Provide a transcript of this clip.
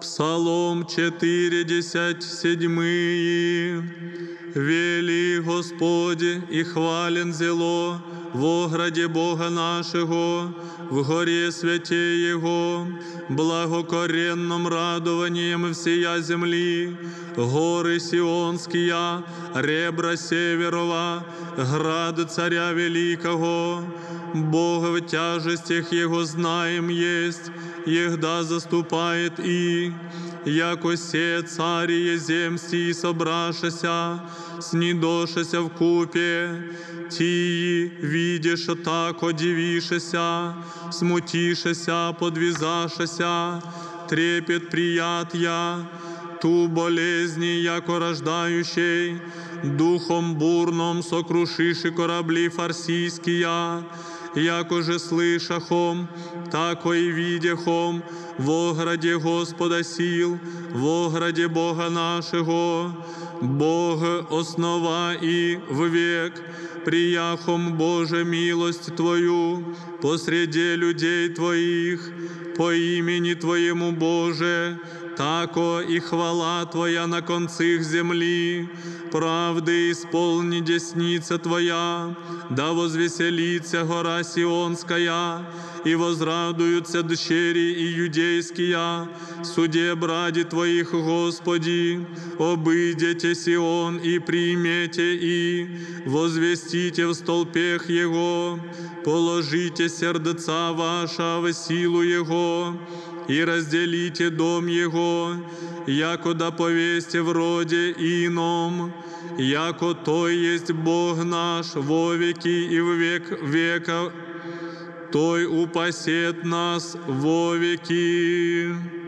Псалом 47. Вели Господи и хвален зело в ограде Бога нашего, в горе святе Его, благокоренном радованием всея земли, горы Сионские, ребра Северова, град Царя Великого, Бог в тяжестях Его знаем есть, егда заступает и, яко се царі земсті собрашася, снідошася в купе, тії, видиш, так одивишася, смутишася, подвизашася, трепет приятия, ту болезни, яко рождающей, духом бурном сокрушиши корабли фарсийские, яко же слышахом, тако и видяхом, в ограде Господа сил, в ограде Бога нашего, Бог основа и век, прияхом Боже милость Твою, посреди людей Твоих, по имени Твоему Боже, тако и хвала Твоя на концах земли, правды исполни десница Твоя, да возвеселится гора Сионская, и возрадуются дщери и юдейские, суде бради Твоих, Господи, обыдете Сион и примете и возвестите в столпех Его, положите сердца ваша в силу Его, и разделите дом Его, яко да повесте в роде ином, яко Той есть Бог наш во веки и в век века, Той упасет нас во веки.